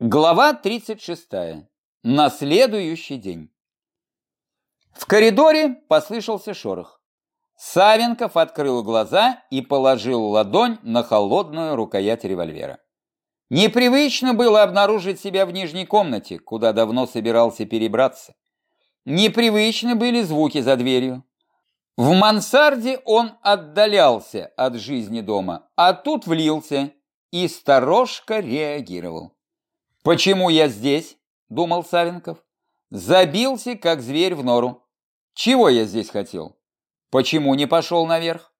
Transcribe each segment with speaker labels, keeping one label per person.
Speaker 1: Глава 36. На следующий день. В коридоре послышался шорох. Савенков открыл глаза и положил ладонь на холодную рукоять револьвера. Непривычно было обнаружить себя в нижней комнате, куда давно собирался перебраться. Непривычны были звуки за дверью. В мансарде он отдалялся от жизни дома, а тут влился и сторожко реагировал. «Почему я здесь?» – думал Савенков. Забился, как зверь в нору. Чего я здесь хотел? Почему не пошел наверх?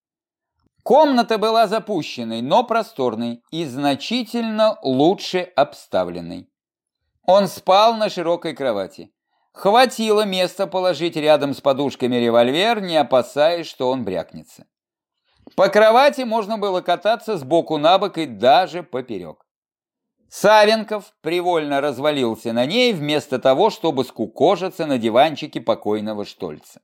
Speaker 1: Комната была запущенной, но просторной и значительно лучше обставленной. Он спал на широкой кровати. Хватило места положить рядом с подушками револьвер, не опасаясь, что он брякнется. По кровати можно было кататься сбоку на бок и даже поперек. Савенков привольно развалился на ней, вместо того, чтобы скукожиться на диванчике покойного Штольца.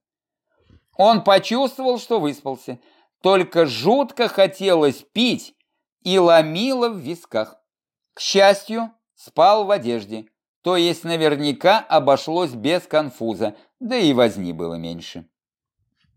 Speaker 1: Он почувствовал, что выспался, только жутко хотелось пить и ломило в висках. К счастью, спал в одежде, то есть наверняка обошлось без конфуза, да и возни было меньше.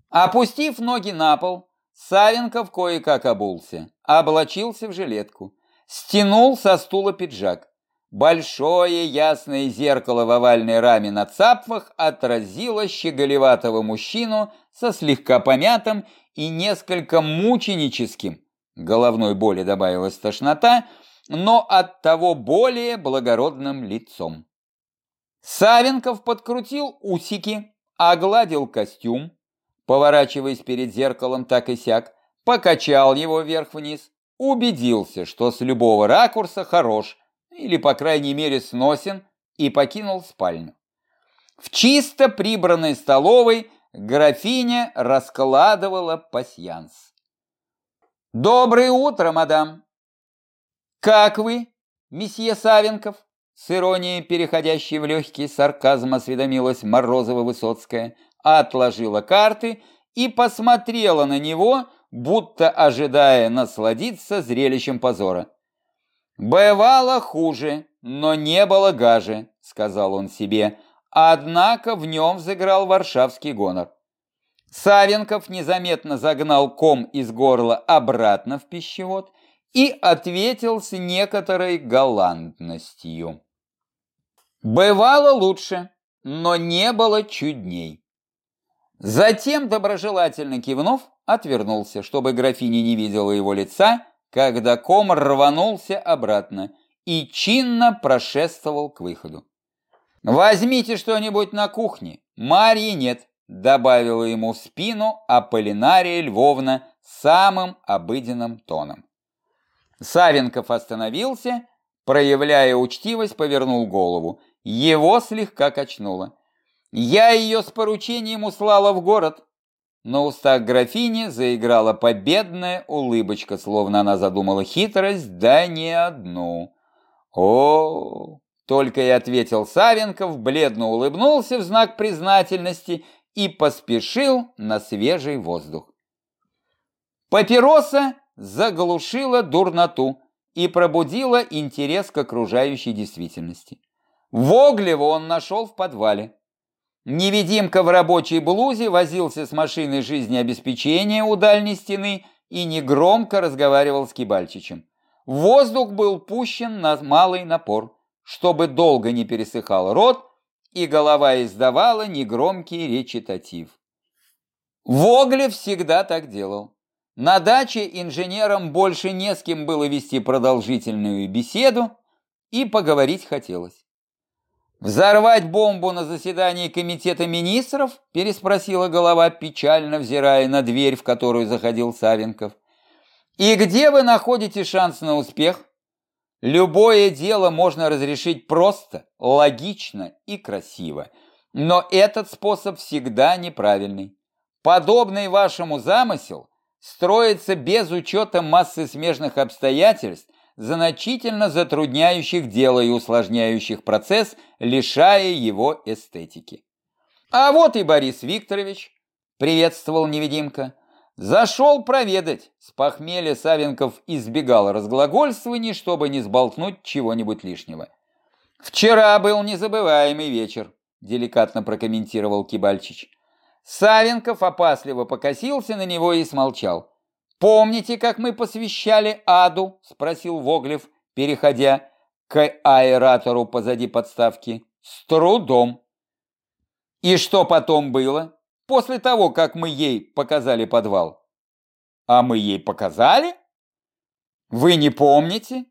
Speaker 1: Опустив ноги на пол, Савенков кое-как обулся, облачился в жилетку. Стянул со стула пиджак. Большое ясное зеркало в овальной раме на цапфах отразило щеголеватого мужчину со слегка помятым и несколько мученическим, головной боли добавилась тошнота, но от того более благородным лицом. Савенков подкрутил усики, огладил костюм, поворачиваясь перед зеркалом так и сяк, покачал его вверх-вниз, убедился, что с любого ракурса хорош, или, по крайней мере, сносен, и покинул спальню. В чисто прибранной столовой графиня раскладывала пасьянс. «Доброе утро, мадам!» «Как вы, месье Савенков?» С иронией, переходящей в легкий сарказм, осведомилась Морозова-Высоцкая, отложила карты и посмотрела на него, будто ожидая насладиться зрелищем позора. «Бывало хуже, но не было гаже», — сказал он себе, однако в нем взыграл варшавский гонор. Савенков незаметно загнал ком из горла обратно в пищевод и ответил с некоторой галантностью. «Бывало лучше, но не было чудней». Затем, доброжелательно кивнув, отвернулся, чтобы графиня не видела его лица, когда ком рванулся обратно и чинно прошествовал к выходу. «Возьмите что-нибудь на кухне, Марьи нет», добавила ему в спину Аполлинария Львовна самым обыденным тоном. Савенков остановился, проявляя учтивость, повернул голову. Его слегка качнуло. Я ее с поручением услала в город. На устах графини заиграла победная улыбочка, словно она задумала хитрость, да не одну. О, только и ответил Савенков, бледно улыбнулся в знак признательности и поспешил на свежий воздух. Папироса заглушила дурноту и пробудила интерес к окружающей действительности. Воглева он нашел в подвале. Невидимка в рабочей блузе возился с машиной жизнеобеспечения у дальней стены и негромко разговаривал с Кибальчичем. Воздух был пущен на малый напор, чтобы долго не пересыхал рот, и голова издавала негромкий речитатив. Воглев всегда так делал. На даче инженерам больше не с кем было вести продолжительную беседу, и поговорить хотелось. «Взорвать бомбу на заседании комитета министров?» – переспросила голова, печально взирая на дверь, в которую заходил Савенков. «И где вы находите шанс на успех?» Любое дело можно разрешить просто, логично и красиво, но этот способ всегда неправильный. Подобный вашему замысел строится без учета массы смежных обстоятельств, значительно затрудняющих дело и усложняющих процесс, лишая его эстетики. А вот и Борис Викторович, приветствовал невидимка. Зашел проведать. С похмелья Савенков избегал разглагольствований, чтобы не сболтнуть чего-нибудь лишнего. Вчера был незабываемый вечер, деликатно прокомментировал Кибальчич. Савенков опасливо покосился на него и смолчал. «Помните, как мы посвящали аду?» – спросил Воглев, переходя к аэратору позади подставки. «С трудом». «И что потом было?» После того, как мы ей показали подвал. А мы ей показали? Вы не помните?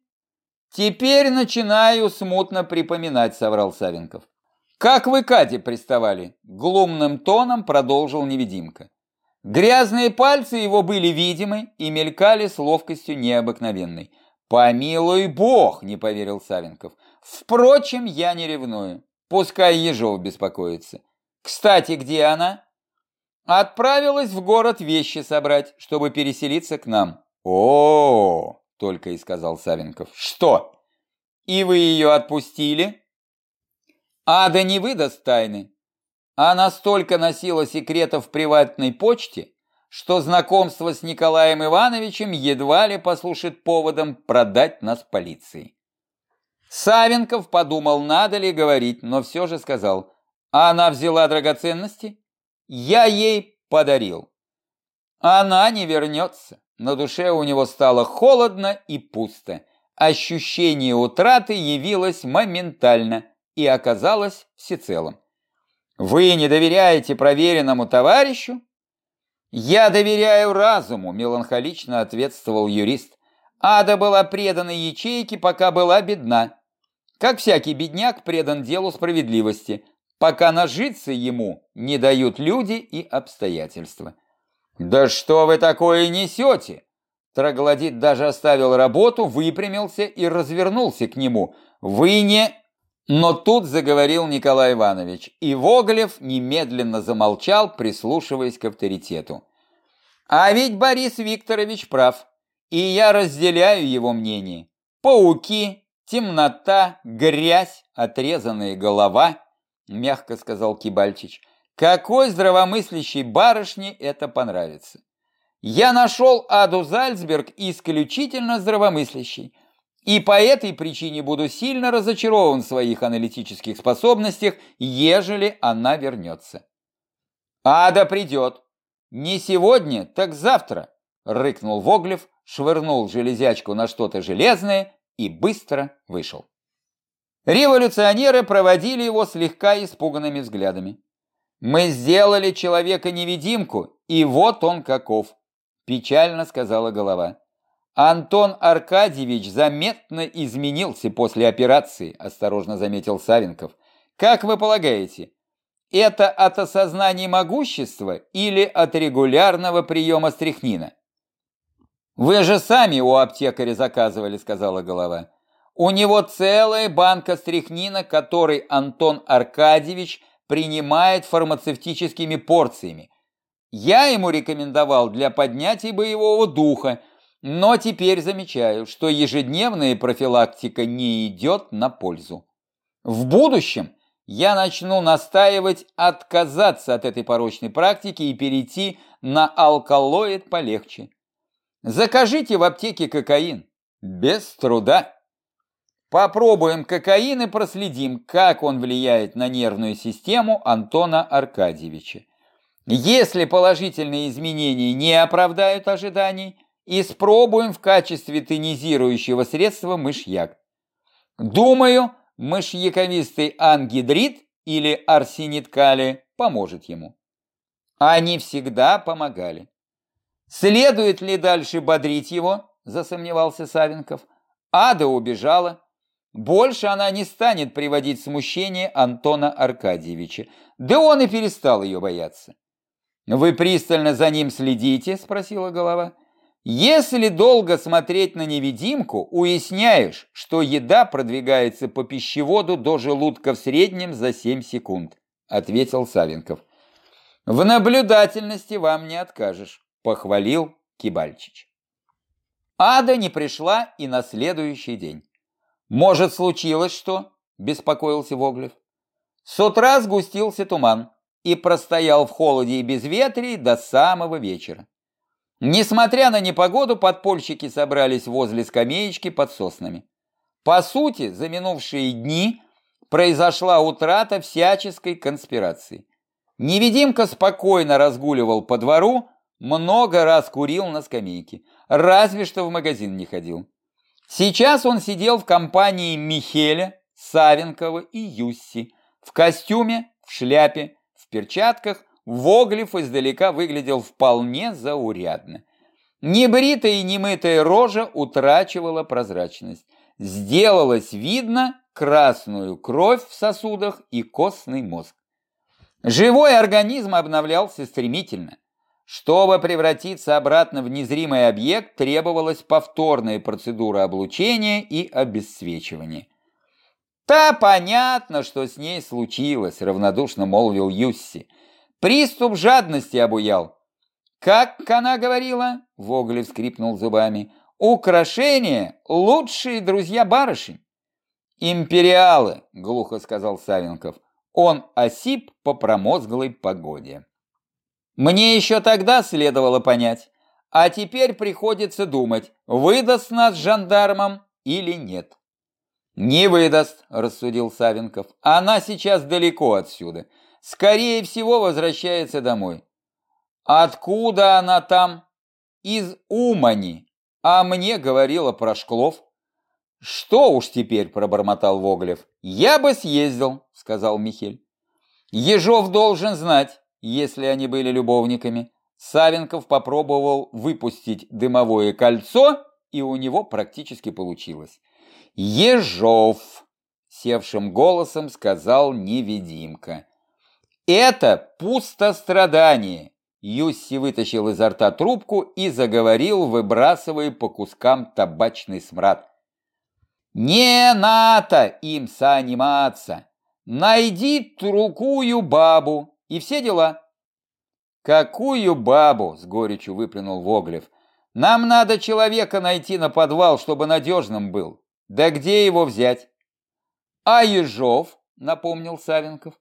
Speaker 1: Теперь начинаю смутно припоминать, соврал Савенков. Как вы Кате приставали? Глумным тоном продолжил невидимка. Грязные пальцы его были видимы и мелькали с ловкостью необыкновенной. «Помилуй бог!» – не поверил Савенков. «Впрочем, я не ревную. Пускай Ежов беспокоится. Кстати, где она?» Отправилась в город вещи собрать, чтобы переселиться к нам. О, -о, -о только и сказал Савенков. Что? И вы ее отпустили? Ада не выдаст тайны. Она столько носила секретов в приватной почте, что знакомство с Николаем Ивановичем едва ли послушает поводом продать нас полиции. Савенков подумал, надо ли говорить, но все же сказал, а она взяла драгоценности? Я ей подарил. Она не вернется. На душе у него стало холодно и пусто. Ощущение утраты явилось моментально и оказалось всецелым. Вы не доверяете проверенному товарищу? Я доверяю разуму, меланхолично ответствовал юрист. Ада была предана ячейке, пока была бедна. Как всякий бедняк предан делу справедливости, пока нажиться ему не дают люди и обстоятельства. «Да что вы такое несете?» Троглодит даже оставил работу, выпрямился и развернулся к нему. «Вы не...» Но тут заговорил Николай Иванович, и Воглев немедленно замолчал, прислушиваясь к авторитету. «А ведь Борис Викторович прав, и я разделяю его мнение. Пауки, темнота, грязь, отрезанная голова — мягко сказал Кибальчич. Какой здравомыслящей барышне это понравится? Я нашел Аду Зальцберг исключительно здравомыслящей, и по этой причине буду сильно разочарован в своих аналитических способностях, ежели она вернется. Ада придет. Не сегодня, так завтра, рыкнул Воглев, швырнул железячку на что-то железное и быстро вышел. Революционеры проводили его слегка испуганными взглядами. «Мы сделали человека-невидимку, и вот он каков», – печально сказала голова. «Антон Аркадьевич заметно изменился после операции», – осторожно заметил Савенков. «Как вы полагаете, это от осознания могущества или от регулярного приема стряхнина?» «Вы же сами у аптекаря заказывали», – сказала голова. У него целая банка стряхнина, который Антон Аркадьевич принимает фармацевтическими порциями. Я ему рекомендовал для поднятия боевого духа, но теперь замечаю, что ежедневная профилактика не идет на пользу. В будущем я начну настаивать отказаться от этой порочной практики и перейти на алкалоид полегче. Закажите в аптеке кокаин. Без труда. Попробуем кокаин и проследим, как он влияет на нервную систему Антона Аркадьевича. Если положительные изменения не оправдают ожиданий, испробуем в качестве тонизирующего средства мышьяк. Думаю, мышьяковистый ангидрид или арсенит калия поможет ему. Они всегда помогали. Следует ли дальше бодрить его, засомневался Савенков. Ада убежала, больше она не станет приводить смущение Антона Аркадьевича. Да он и перестал ее бояться. «Вы пристально за ним следите?» – спросила голова. «Если долго смотреть на невидимку, уясняешь, что еда продвигается по пищеводу до желудка в среднем за 7 секунд», – ответил Савенков. «В наблюдательности вам не откажешь», – похвалил Кибальчич. Ада не пришла и на следующий день. «Может, случилось что?» – беспокоился Воглев. С утра сгустился туман и простоял в холоде и безветрии до самого вечера. Несмотря на непогоду, подпольщики собрались возле скамеечки под соснами. По сути, за минувшие дни произошла утрата всяческой конспирации. Невидимка спокойно разгуливал по двору, много раз курил на скамейке, разве что в магазин не ходил. Сейчас он сидел в компании Михеля, Савенкова и Юсси, в костюме, в шляпе, в перчатках, Воглев издалека выглядел вполне заурядно. Небритая и немытая рожа утрачивала прозрачность. Сделалось видно красную кровь в сосудах и костный мозг. Живой организм обновлялся стремительно. Чтобы превратиться обратно в незримый объект, требовалась повторная процедура облучения и обесцвечивания. «Та понятно, что с ней случилось», — равнодушно молвил Юсси. «Приступ жадности обуял». «Как она говорила?» — Воглев скрипнул зубами. «Украшения — лучшие друзья барышень». «Империалы», — глухо сказал Савенков. Он осип по промозглой погоде. Мне еще тогда следовало понять, а теперь приходится думать, выдаст нас жандармам или нет. «Не выдаст», – рассудил Савенков. «Она сейчас далеко отсюда. Скорее всего, возвращается домой». «Откуда она там?» «Из Умани. А мне говорила про Шклов». «Что уж теперь», – пробормотал Воглев. «Я бы съездил», – сказал Михель. «Ежов должен знать, если они были любовниками. Савенков попробовал выпустить дымовое кольцо, и у него практически получилось. «Ежов!» — севшим голосом сказал невидимка. «Это пустострадание!» Юсси вытащил изо рта трубку и заговорил, выбрасывая по кускам табачный смрад. «Не надо им заниматься! Найди другую бабу, и все дела. Какую бабу, с горечью выплюнул Воглев. Нам надо человека найти на подвал, чтобы надежным был. Да где его взять? А Ежов, напомнил Савенков.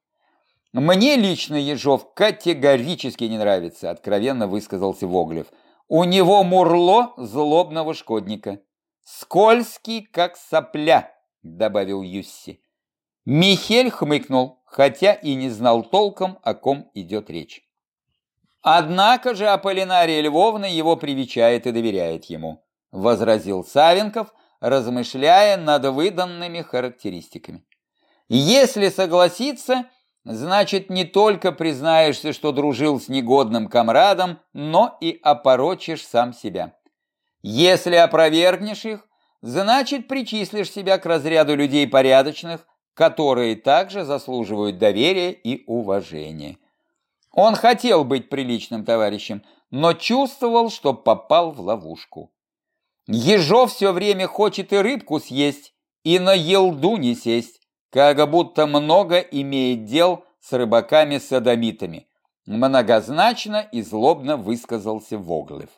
Speaker 1: Мне лично Ежов категорически не нравится, откровенно высказался Воглев. У него мурло злобного шкодника. Скользкий, как сопля, добавил Юсси. Михель хмыкнул хотя и не знал толком, о ком идет речь. Однако же Аполлинария Львовна его привечает и доверяет ему, возразил Савенков, размышляя над выданными характеристиками. Если согласиться, значит не только признаешься, что дружил с негодным комрадом, но и опорочишь сам себя. Если опровергнешь их, значит причислишь себя к разряду людей порядочных, которые также заслуживают доверия и уважения. Он хотел быть приличным товарищем, но чувствовал, что попал в ловушку. Ежов все время хочет и рыбку съесть, и на елду не сесть, как будто много имеет дел с рыбаками-садомитами. Многозначно и злобно высказался Воглев.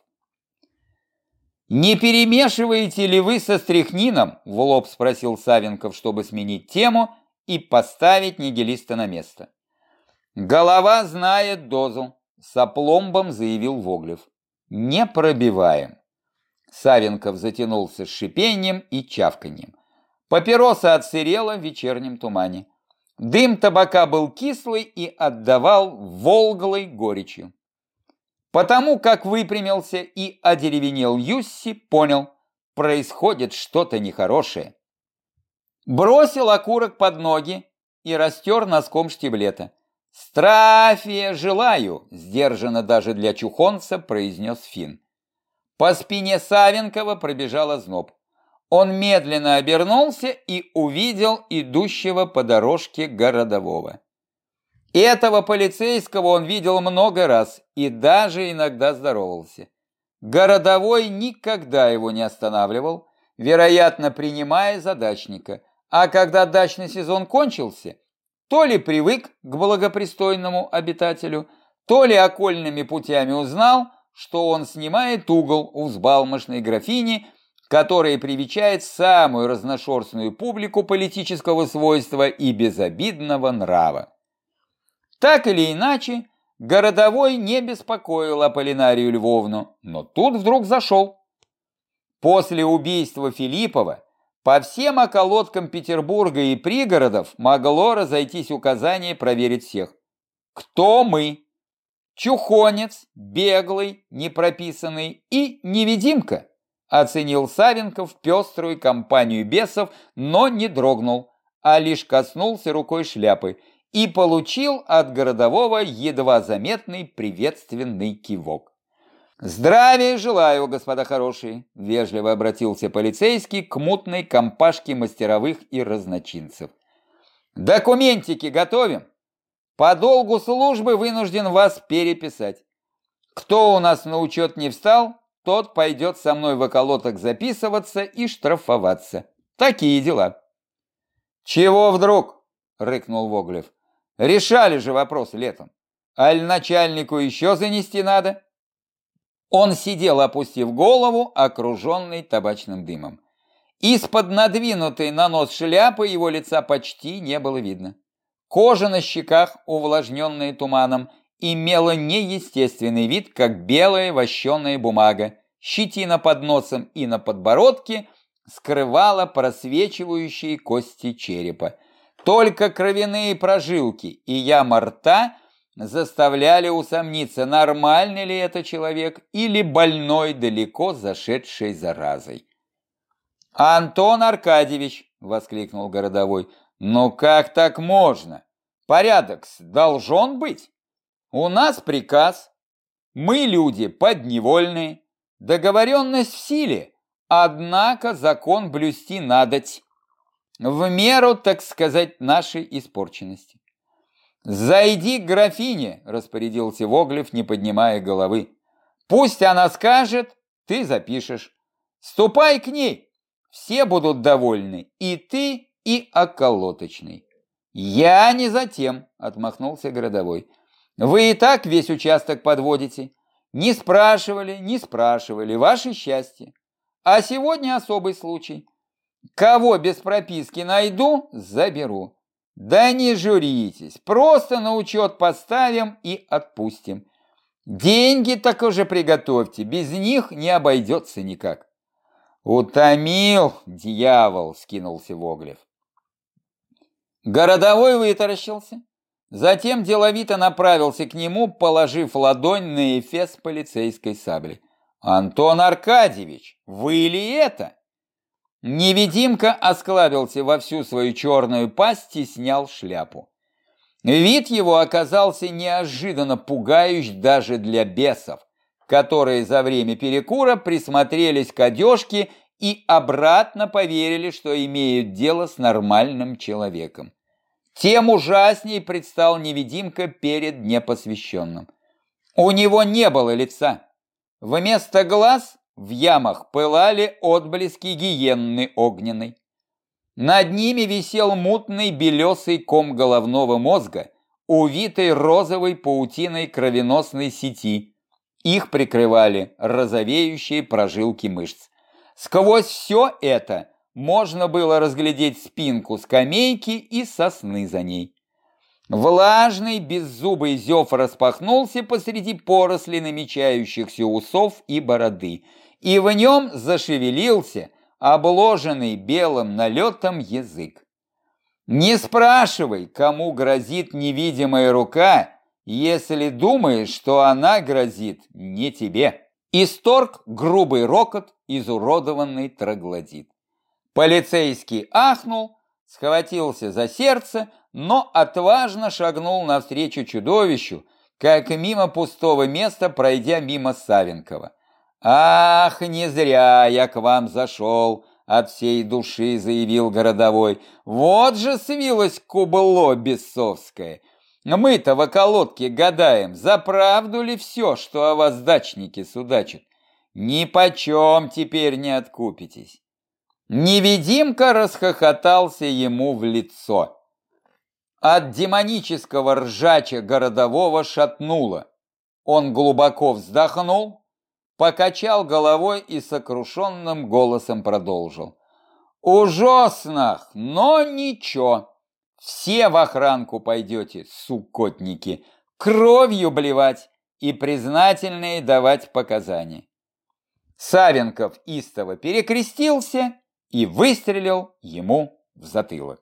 Speaker 1: «Не перемешиваете ли вы со стряхнином?» – в лоб спросил Савенков, чтобы сменить тему и поставить нигилиста на место. «Голова знает дозу», – с опломбом заявил Воглев. «Не пробиваем». Савенков затянулся с шипением и чавканьем. Папироса отсырела в вечернем тумане. Дым табака был кислый и отдавал волглой горечью. Потому как выпрямился и одеревенел Юсси, понял, происходит что-то нехорошее. Бросил окурок под ноги и растер носком штиблета. «Страфия желаю!» – сдержанно даже для чухонца произнес Фин. По спине Савенкова пробежал зноб. Он медленно обернулся и увидел идущего по дорожке городового. Этого полицейского он видел много раз и даже иногда здоровался. Городовой никогда его не останавливал, вероятно, принимая задачника. А когда дачный сезон кончился, то ли привык к благопристойному обитателю, то ли окольными путями узнал, что он снимает угол у взбалмошной графини, которая привечает самую разношерстную публику политического свойства и безобидного нрава. Так или иначе, городовой не беспокоил Аполлинарию Львовну, но тут вдруг зашел. После убийства Филиппова По всем околоткам Петербурга и пригородов могло разойтись указание проверить всех. Кто мы? Чухонец, беглый, непрописанный и невидимка, оценил Савенков пеструю компанию бесов, но не дрогнул, а лишь коснулся рукой шляпы и получил от городового едва заметный приветственный кивок. «Здравия желаю, господа хорошие!» – вежливо обратился полицейский к мутной компашке мастеровых и разночинцев. «Документики готовим? По долгу службы вынужден вас переписать. Кто у нас на учет не встал, тот пойдет со мной в околоток записываться и штрафоваться. Такие дела». «Чего вдруг?» – рыкнул Воглев. «Решали же вопрос летом. Аль начальнику еще занести надо?» Он сидел, опустив голову, окруженный табачным дымом. Из-под надвинутой на нос шляпы его лица почти не было видно. Кожа на щеках, увлажненная туманом, имела неестественный вид, как белая вощеная бумага. Щетина под носом и на подбородке скрывала просвечивающие кости черепа. Только кровяные прожилки и яма рта – заставляли усомниться, нормальный ли это человек или больной, далеко зашедший заразой. «Антон Аркадьевич!» — воскликнул городовой. «Ну как так можно? Порядок должен быть. У нас приказ. Мы люди подневольные. Договоренность в силе. Однако закон блюсти надоть. В меру, так сказать, нашей испорченности. «Зайди к графине», — распорядился Воглев, не поднимая головы. «Пусть она скажет, ты запишешь. Ступай к ней, все будут довольны, и ты, и околоточный». «Я не затем», — отмахнулся городовой. «Вы и так весь участок подводите. Не спрашивали, не спрашивали, ваше счастье. А сегодня особый случай. Кого без прописки найду, заберу. Да не журитесь, просто на учет поставим и отпустим. Деньги так уже приготовьте, без них не обойдется никак. Утомил, дьявол, скинулся Воглев. Городовой вытаращился, затем деловито направился к нему, положив ладонь на эфес полицейской сабли. «Антон Аркадьевич, вы ли это?» Невидимка осклабился во всю свою черную пасть и снял шляпу. Вид его оказался неожиданно пугающий даже для бесов, которые за время перекура присмотрелись к одежке и обратно поверили, что имеют дело с нормальным человеком. Тем ужасней предстал невидимка перед непосвященным. У него не было лица. Вместо глаз в ямах пылали отблески гиенны огненной. Над ними висел мутный белесый ком головного мозга, увитый розовой паутиной кровеносной сети. Их прикрывали розовеющие прожилки мышц. Сквозь все это можно было разглядеть спинку скамейки и сосны за ней. Влажный беззубый зев распахнулся посреди поросли намечающихся усов и бороды – и в нем зашевелился обложенный белым налетом язык. Не спрашивай, кому грозит невидимая рука, если думаешь, что она грозит не тебе. Исторг грубый рокот, изуродованный троглодит. Полицейский ахнул, схватился за сердце, но отважно шагнул навстречу чудовищу, как мимо пустого места, пройдя мимо Савенкова. «Ах, не зря я к вам зашел!» От всей души заявил городовой. «Вот же свилось кубло бесовское! Мы-то в околотке гадаем, за правду ли все, что о вас дачники судачат? Ни почем теперь не откупитесь!» Невидимка расхохотался ему в лицо. От демонического ржача городового шатнуло. Он глубоко вздохнул, покачал головой и сокрушенным голосом продолжил. «Ужасно, но ничего. Все в охранку пойдете, сукотники, кровью блевать и признательные давать показания». Савенков истово перекрестился и выстрелил ему в затылок.